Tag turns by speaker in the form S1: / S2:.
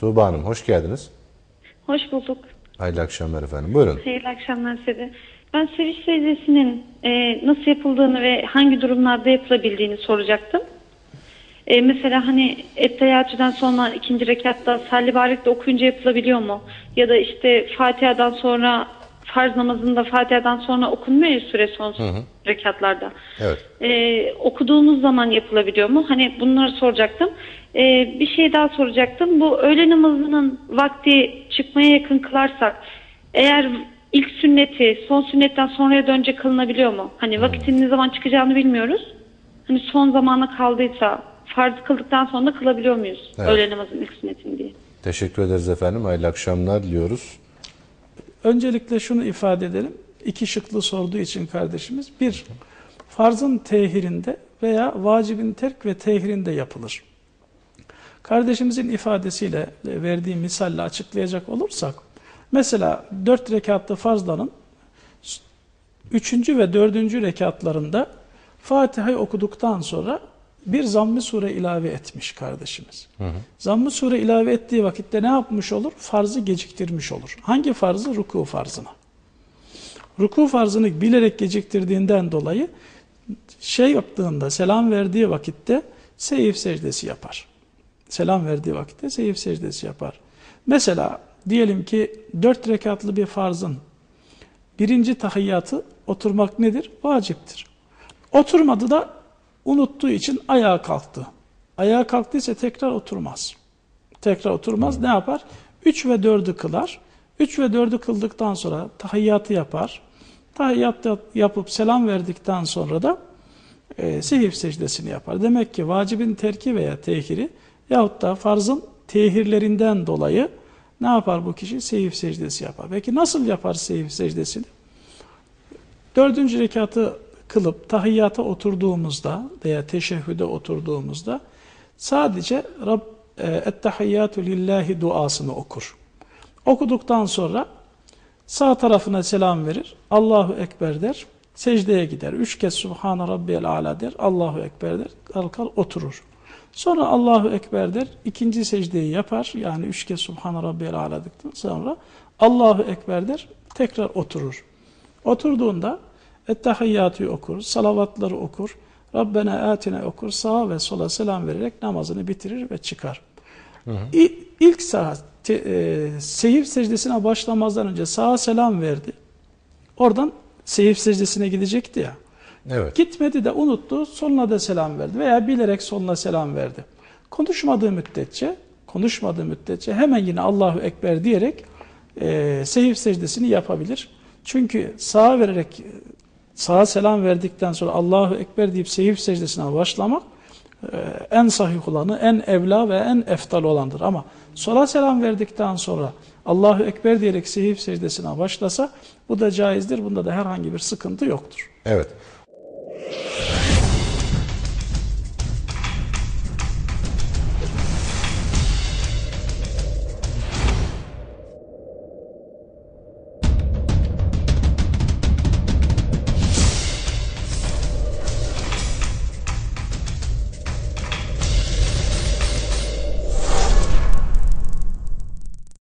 S1: Tuğba Hanım hoş geldiniz.
S2: Hoş bulduk.
S1: Hayırlı akşamlar efendim. Buyurun.
S2: Hayırlı akşamlar size. Ben seviş secdesinin e, nasıl yapıldığını ve hangi durumlarda yapılabildiğini soracaktım. E, mesela hani Ettehiyatü'den sonra ikinci rekatta Salli Barik'te okuyunca yapılabiliyor mu? Ya da işte Fatiha'dan sonra farz namazında Fatiha'dan sonra okunmuyor ya süre son rekatlarda.
S1: Evet.
S2: Ee, okuduğumuz zaman yapılabiliyor mu? Hani bunları soracaktım. Ee, bir şey daha soracaktım. Bu öğle namazının vakti çıkmaya yakın kılarsak eğer ilk sünneti son sünnetten sonraya dönünce kılınabiliyor mu? Hani vakitin ne zaman çıkacağını bilmiyoruz. Hani son zamana kaldıysa farz kıldıktan sonra kılabiliyor muyuz?
S1: Evet.
S2: Öğle namazının ilk sünnetini diye.
S1: Teşekkür ederiz efendim. Hayırlı akşamlar diliyoruz.
S3: Öncelikle şunu ifade edelim. İki şıklı sorduğu için kardeşimiz. Bir, farzın tehirinde veya vacibin terk ve tehirinde yapılır. Kardeşimizin ifadesiyle verdiği misalle açıklayacak olursak, mesela dört rekatlı farzların üçüncü ve dördüncü rekatlarında Fatiha'yı okuduktan sonra bir zamm-ı sure ilave etmiş kardeşimiz. Zamm-ı sure ilave ettiği vakitte ne yapmış olur? Farzı geciktirmiş olur. Hangi farzı? Ruku farzını. Ruku farzını bilerek geciktirdiğinden dolayı şey yaptığında, selam verdiği vakitte seyif secdesi yapar. Selam verdiği vakitte seyif secdesi yapar. Mesela diyelim ki dört rekatlı bir farzın birinci tahiyyatı oturmak nedir? Vaciptir. Oturmadı da unuttuğu için ayağa kalktı. Ayağa kalktıysa tekrar oturmaz. Tekrar oturmaz. Ne yapar? 3 ve 4'ü kılar. 3 ve 4'ü kıldıktan sonra tahiyyatı yapar. Tahiyyat yap- yapıp selam verdikten sonra da e, sehif secdesini yapar. Demek ki vacibin terki veya tehiri yahut da farzın tehirlerinden dolayı ne yapar bu kişi? Sehif secdesi yapar. Peki nasıl yapar sehif secdesini? Dördüncü rekatı kılıp tahiyyata oturduğumuzda veya teşehhüde oturduğumuzda sadece Rab e, ettehiyyatü lillahi duasını okur. Okuduktan sonra sağ tarafına selam verir. Allahu Ekber der. Secdeye gider. Üç kez Subhane Rabbiyel Ala der. Allahu Ekber der. Kalkar oturur. Sonra Allahu Ekber der. ikinci secdeyi yapar. Yani üç kez Subhane Rabbiyel Ala sonra Allahu Ekber der. Tekrar oturur. Oturduğunda Ettehiyyatı okur, salavatları okur, Rabbena atine okur, sağa ve sola selam vererek namazını bitirir ve çıkar. İ- İlk saat te, e, seyif secdesine başlamazdan önce sağa selam verdi. Oradan seyif secdesine gidecekti ya.
S1: Evet.
S3: Gitmedi de unuttu, sonuna da selam verdi veya bilerek sonuna selam verdi. Konuşmadığı müddetçe, konuşmadığı müddetçe hemen yine Allahu Ekber diyerek e, seyif secdesini yapabilir. Çünkü sağa vererek sağa selam verdikten sonra Allahu Ekber deyip seyif secdesine başlamak e, en sahih olanı, en evla ve en eftal olandır. Ama sola selam verdikten sonra Allahu Ekber diyerek seyif secdesine başlasa bu da caizdir. Bunda da herhangi bir sıkıntı yoktur.
S1: Evet.